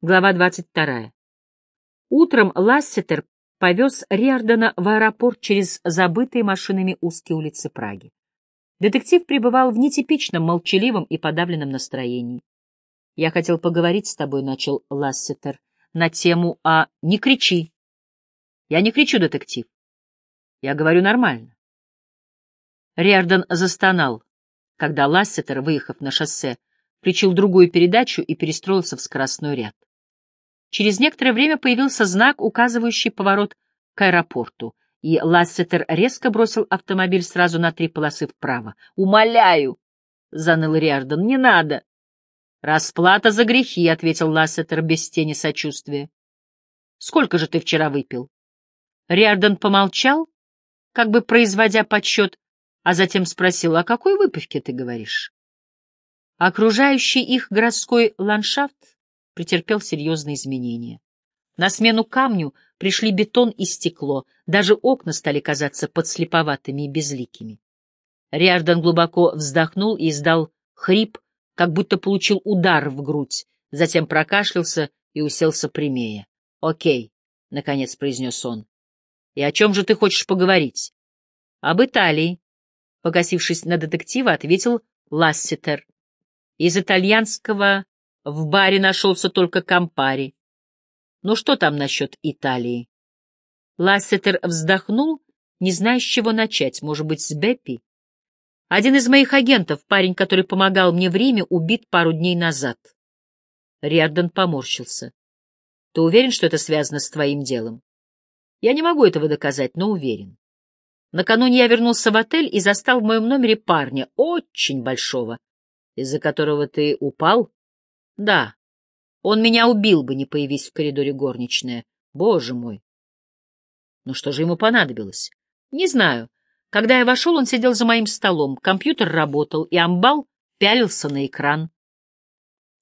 Глава 22. Утром Лассетер повез Риардена в аэропорт через забытые машинами узкие улицы Праги. Детектив пребывал в нетипичном, молчаливом и подавленном настроении. «Я хотел поговорить с тобой», — начал Лассетер, — «на тему «А не кричи». «Я не кричу, детектив. Я говорю нормально». Риарден застонал, когда Лассетер, выехав на шоссе, включил другую передачу и перестроился в скоростной ряд. Через некоторое время появился знак, указывающий поворот к аэропорту, и Лассетер резко бросил автомобиль сразу на три полосы вправо. «Умоляю!» — заныл Риардон. «Не надо!» «Расплата за грехи», — ответил Лассетер без тени сочувствия. «Сколько же ты вчера выпил?» Риардон помолчал, как бы производя подсчет, а затем спросил, «О какой выпивке ты говоришь?» Окружающий их городской ландшафт претерпел серьезные изменения. На смену камню пришли бетон и стекло, даже окна стали казаться подслеповатыми и безликими. Риардан глубоко вздохнул и издал хрип, как будто получил удар в грудь, затем прокашлялся и уселся прямее. «Окей», — наконец произнес он. «И о чем же ты хочешь поговорить?» «Об Италии», — покосившись на детектива, ответил Ласситер. «Из итальянского в баре нашелся только Кампари. Ну что там насчет Италии? Лассетер вздохнул, не зная, с чего начать. Может быть, с Беппи? Один из моих агентов, парень, который помогал мне в Риме, убит пару дней назад. Риардон поморщился. Ты уверен, что это связано с твоим делом? Я не могу этого доказать, но уверен. Накануне я вернулся в отель и застал в моем номере парня, очень большого, из-за которого ты упал. Да, он меня убил бы, не появись в коридоре горничная. Боже мой! Ну что же ему понадобилось? Не знаю. Когда я вошел, он сидел за моим столом, компьютер работал, и амбал пялился на экран.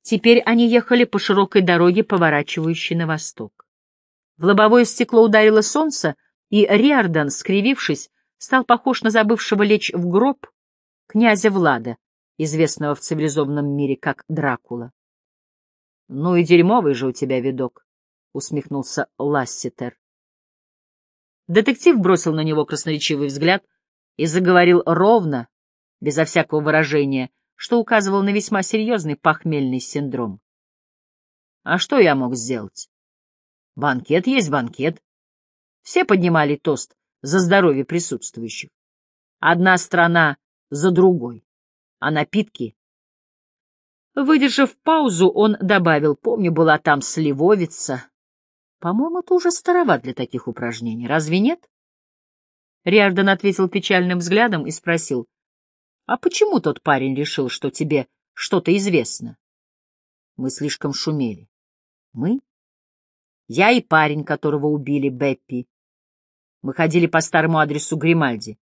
Теперь они ехали по широкой дороге, поворачивающей на восток. В лобовое стекло ударило солнце, и Риордан, скривившись, стал похож на забывшего лечь в гроб князя Влада, известного в цивилизованном мире как Дракула. — Ну и дерьмовый же у тебя видок, — усмехнулся Ласситер. Детектив бросил на него красноречивый взгляд и заговорил ровно, безо всякого выражения, что указывал на весьма серьезный похмельный синдром. А что я мог сделать? Банкет есть банкет. Все поднимали тост за здоровье присутствующих. Одна страна за другой, а напитки Выдержав паузу, он добавил, помню, была там сливовица. По-моему, это уже староват для таких упражнений, разве нет? Риардон ответил печальным взглядом и спросил, а почему тот парень решил, что тебе что-то известно? Мы слишком шумели. Мы? Я и парень, которого убили, Беппи. Мы ходили по старому адресу Гримальди,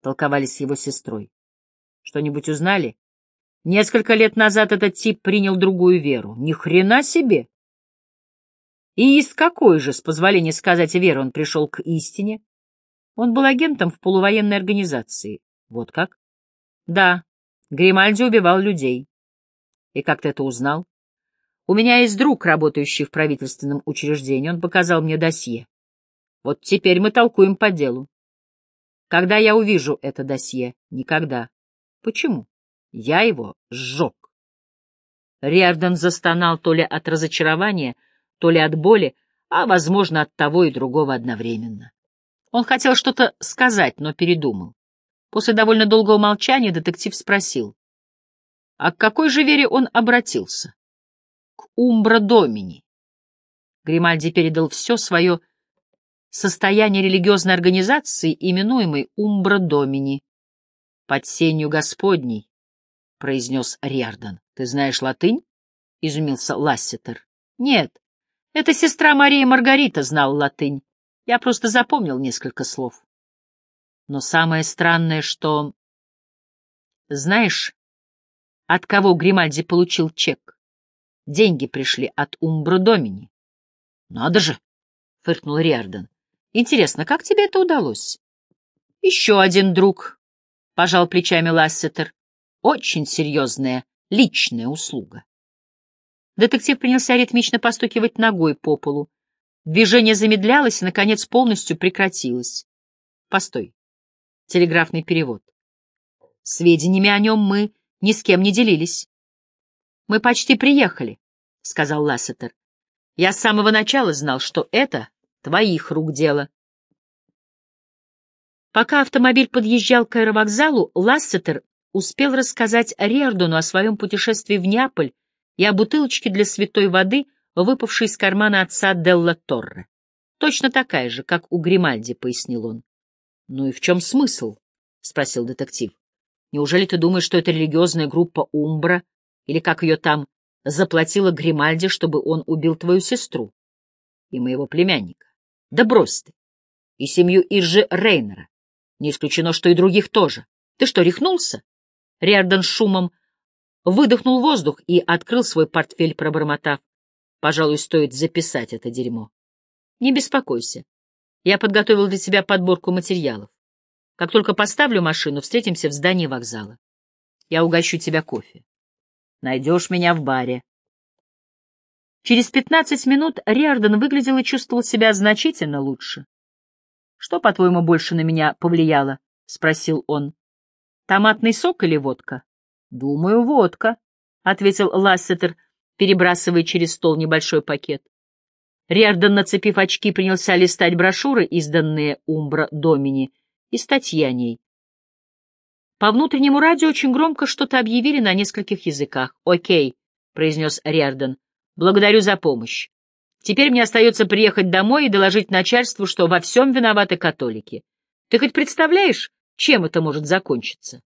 толковали с его сестрой. Что-нибудь узнали? Несколько лет назад этот тип принял другую веру. Ни хрена себе! И из какой же, с позволения сказать, веры он пришел к истине? Он был агентом в полувоенной организации. Вот как? Да, Гримальди убивал людей. И как ты это узнал? У меня есть друг, работающий в правительственном учреждении. Он показал мне досье. Вот теперь мы толкуем по делу. Когда я увижу это досье? Никогда. Почему? Я его сжег. Риордан застонал то ли от разочарования, то ли от боли, а, возможно, от того и другого одновременно. Он хотел что-то сказать, но передумал. После довольно долгого молчания детектив спросил, а к какой же вере он обратился? К Умбра Домини. Гримальди передал все свое состояние религиозной организации, именуемой Умбра Домини, под сенью Господней, — произнес Риардан. — Ты знаешь латынь? — изумился Лассетер. — Нет, это сестра Мария Маргарита знала латынь. Я просто запомнил несколько слов. Но самое странное, что... Знаешь, от кого Гримальди получил чек? Деньги пришли от Умбру Домини. — Надо же! — фыркнул Риардан. — Интересно, как тебе это удалось? — Еще один друг, — пожал плечами Лассетер. Очень серьезная личная услуга. Детектив принялся ритмично постукивать ногой по полу. Движение замедлялось и, наконец, полностью прекратилось. Постой. Телеграфный перевод. Сведениями о нем мы ни с кем не делились. Мы почти приехали, — сказал Лассетер. Я с самого начала знал, что это твоих рук дело. Пока автомобиль подъезжал к аэровокзалу, Лассетер успел рассказать Риордану о своем путешествии в Неаполь и о бутылочке для святой воды, выпавшей из кармана отца Делла Торре. Точно такая же, как у Гримальди, — пояснил он. — Ну и в чем смысл? — спросил детектив. — Неужели ты думаешь, что это религиозная группа Умбра, или как ее там, заплатила Гримальди, чтобы он убил твою сестру и моего племянника? Да брось ты! И семью Иржи Рейнера. Не исключено, что и других тоже. Ты что, рехнулся? Риордан шумом выдохнул воздух и открыл свой портфель, пробормотав. Пожалуй, стоит записать это дерьмо. Не беспокойся. Я подготовил для тебя подборку материалов. Как только поставлю машину, встретимся в здании вокзала. Я угощу тебя кофе. Найдешь меня в баре. Через пятнадцать минут Риордан выглядел и чувствовал себя значительно лучше. — Что, по-твоему, больше на меня повлияло? — спросил он. — Томатный сок или водка? — Думаю, водка, — ответил Лассетер, перебрасывая через стол небольшой пакет. Риордан, нацепив очки, принялся листать брошюры, изданные Умбра Домини, и статьи о ней. По внутреннему радио очень громко что-то объявили на нескольких языках. «Окей», — произнес Риордан, — «благодарю за помощь. Теперь мне остается приехать домой и доложить начальству, что во всем виноваты католики. Ты хоть представляешь, чем это может закончиться?»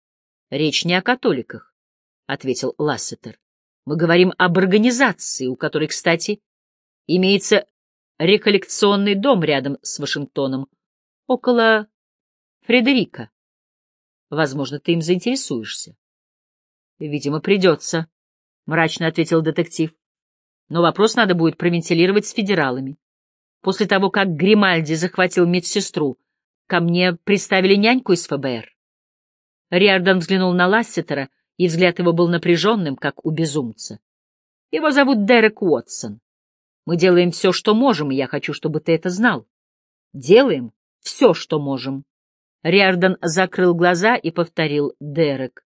Речь не о католиках, — ответил Лассетер. Мы говорим об организации, у которой, кстати, имеется реколлекционный дом рядом с Вашингтоном, около Фредерика. Возможно, ты им заинтересуешься. Видимо, придется, — мрачно ответил детектив. Но вопрос надо будет провентилировать с федералами. После того, как Гримальди захватил медсестру, ко мне приставили няньку из ФБР. Риордан взглянул на Лассетера, и взгляд его был напряженным, как у безумца. «Его зовут Дерек Уотсон. Мы делаем все, что можем, и я хочу, чтобы ты это знал. Делаем все, что можем». Риордан закрыл глаза и повторил «Дерек».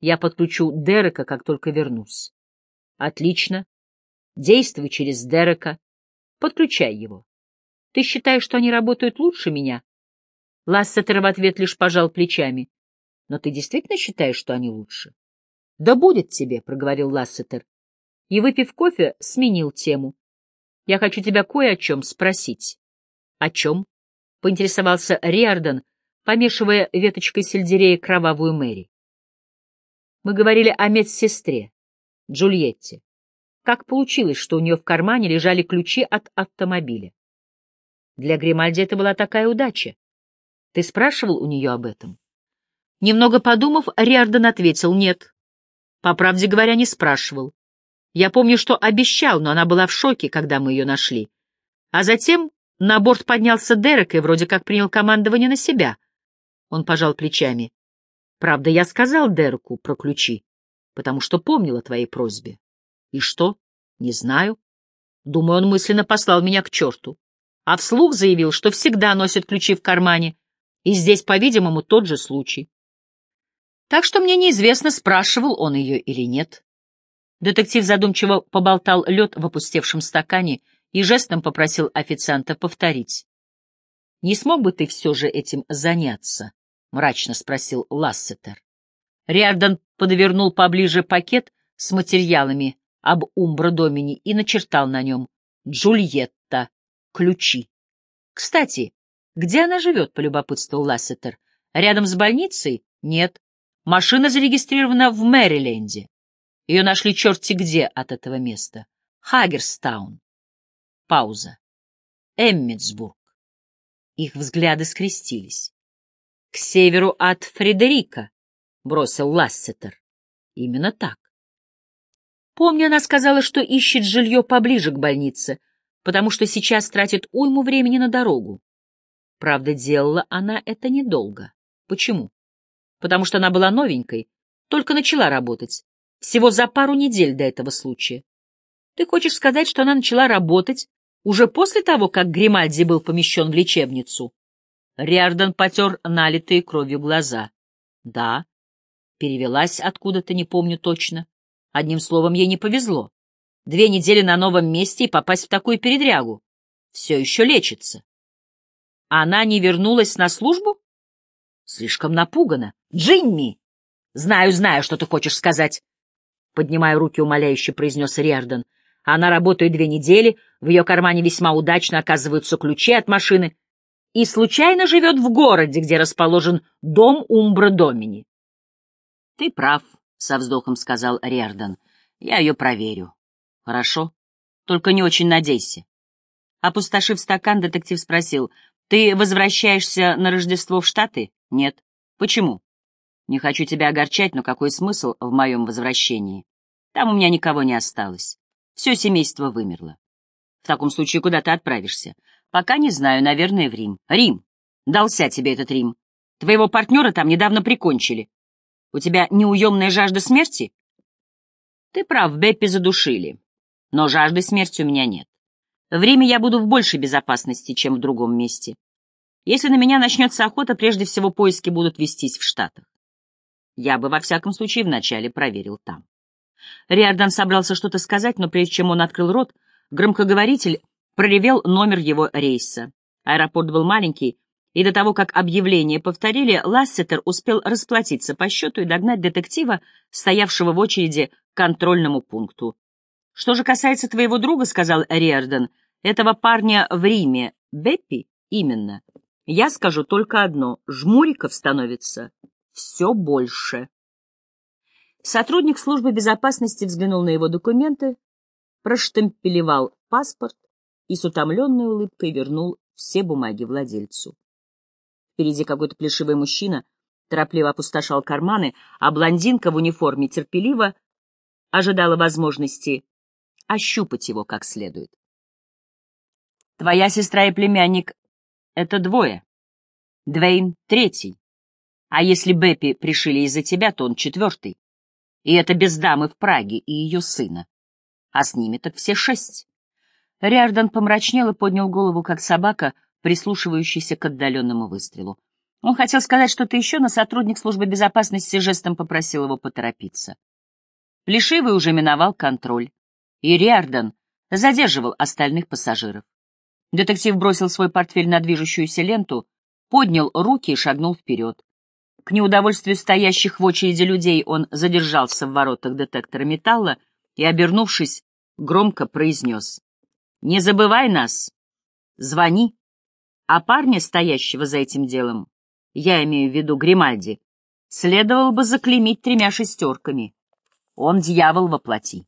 «Я подключу Дерека, как только вернусь». «Отлично. Действуй через Дерека. Подключай его. Ты считаешь, что они работают лучше меня?» Лассетер в ответ лишь пожал плечами. Но ты действительно считаешь, что они лучше? — Да будет тебе, — проговорил Лассетер. И, выпив кофе, сменил тему. — Я хочу тебя кое о чем спросить. — О чем? — поинтересовался Риордан, помешивая веточкой сельдерея кровавую Мэри. Мы говорили о медсестре, Джульетте. Как получилось, что у нее в кармане лежали ключи от автомобиля? Для Гримальди это была такая удача. Ты спрашивал у нее об этом? Немного подумав, Риордан ответил «нет». По правде говоря, не спрашивал. Я помню, что обещал, но она была в шоке, когда мы ее нашли. А затем на борт поднялся Дерек и вроде как принял командование на себя. Он пожал плечами. Правда, я сказал Дереку про ключи, потому что помнил о твоей просьбе. И что? Не знаю. Думаю, он мысленно послал меня к черту. А вслух заявил, что всегда носит ключи в кармане. И здесь, по-видимому, тот же случай. Так что мне неизвестно, спрашивал он ее или нет. Детектив задумчиво поболтал лед в опустевшем стакане и жестом попросил официанта повторить. — Не смог бы ты все же этим заняться? — мрачно спросил Лассетер. Риордан подвернул поближе пакет с материалами об Умбро-Домини и начертал на нем «Джульетта. Ключи». «Кстати, где она живет?» — полюбопытствовал Лассетер. «Рядом с больницей?» «Нет. Машина зарегистрирована в Мэриленде. Ее нашли черти где от этого места. Хагерстаун. Пауза. Эммитсбург. Их взгляды скрестились. К северу от Фредерика, бросил Лассетер. Именно так. Помню, она сказала, что ищет жилье поближе к больнице, потому что сейчас тратит уйму времени на дорогу. Правда, делала она это недолго. Почему? потому что она была новенькой, только начала работать, всего за пару недель до этого случая. Ты хочешь сказать, что она начала работать уже после того, как Гримальди был помещен в лечебницу? Риордан потер налитые кровью глаза. Да, перевелась откуда-то, не помню точно. Одним словом, ей не повезло. Две недели на новом месте и попасть в такую передрягу. Все еще лечится. Она не вернулась на службу? Слишком напугана. Джимми! Знаю, знаю, что ты хочешь сказать. Поднимая руки, умоляюще произнес Риордан. Она работает две недели, в ее кармане весьма удачно оказываются ключи от машины и случайно живет в городе, где расположен дом Умбра Домини. — Ты прав, — со вздохом сказал Риордан. — Я ее проверю. — Хорошо. Только не очень надейся. Опустошив стакан, детектив спросил, — Ты возвращаешься на Рождество в Штаты? — Нет. — Почему? — Не хочу тебя огорчать, но какой смысл в моем возвращении? Там у меня никого не осталось. Все семейство вымерло. В таком случае куда ты отправишься? Пока не знаю, наверное, в Рим. Рим! Дался тебе этот Рим. Твоего партнера там недавно прикончили. У тебя неуемная жажда смерти? Ты прав, Беппи задушили. Но жажды смерти у меня нет. В Риме я буду в большей безопасности, чем в другом месте. Если на меня начнется охота, прежде всего поиски будут вестись в Штатах. Я бы, во всяком случае, вначале проверил там. Риордан собрался что-то сказать, но прежде чем он открыл рот, громкоговоритель проревел номер его рейса. Аэропорт был маленький, и до того, как объявление повторили, Лассетер успел расплатиться по счету и догнать детектива, стоявшего в очереди к контрольному пункту. «Что же касается твоего друга, — сказал Риордан, — этого парня в Риме, Беппи, именно. Я скажу только одно — жмуриков становится все больше». Сотрудник службы безопасности взглянул на его документы, проштемпелевал паспорт и с утомленной улыбкой вернул все бумаги владельцу. Впереди какой-то плешивый мужчина торопливо опустошал карманы, а блондинка в униформе терпеливо ожидала возможности ощупать его как следует. «Твоя сестра и племянник — это двое. Двейн — третий. А если Беппи пришили из-за тебя, то он четвертый. И это без дамы в Праге и ее сына. А с ними так все шесть». Риордан помрачнел и поднял голову, как собака, прислушивающийся к отдаленному выстрелу. Он хотел сказать что-то еще, но сотрудник службы безопасности жестом попросил его поторопиться. Плешивый уже миновал контроль, и Риордан задерживал остальных пассажиров. Детектив бросил свой портфель на движущуюся ленту, поднял руки и шагнул вперед. К неудовольствию стоящих в очереди людей он задержался в воротах детектора металла и, обернувшись, громко произнес «Не забывай нас! Звони!» А парня, стоящего за этим делом, я имею в виду Гримальди, следовало бы заклеймить тремя шестерками. Он дьявол воплоти.